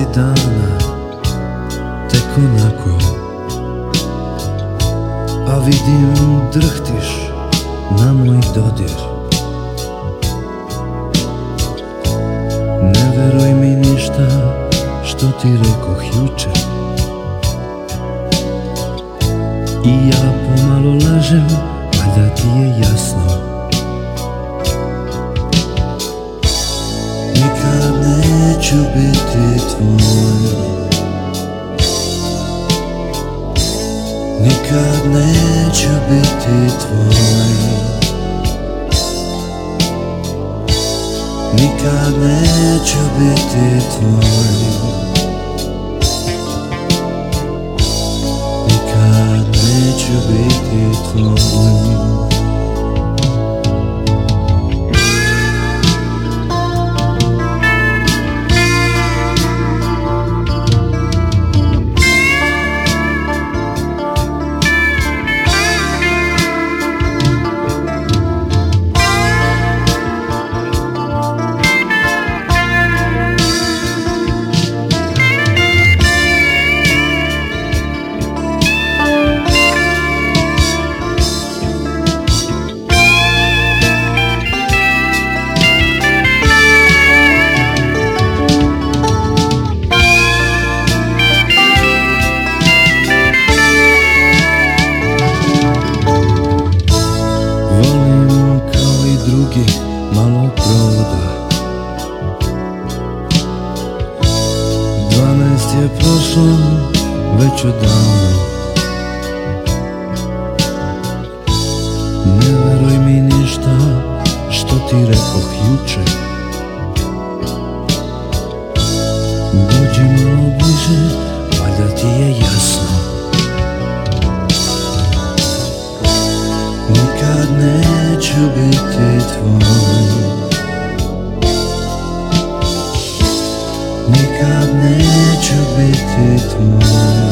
Tri dana Tek onako. A vidim drhtiš na moj dodir. Ne veruj mi ništa što ti rekoh jučer. I ja pomalo lažem, valjda ti je jasno Nikad neću biti tvoj Nikad neću biti tvoj Nikad neću biti tvoj i drugi malo provoda Dvanaest je prošlo već odavno. Ne veruj mi ništa što ti rekoh juče. Dođi malo bliže, neću biti tvoj Nikad neću biti tvoj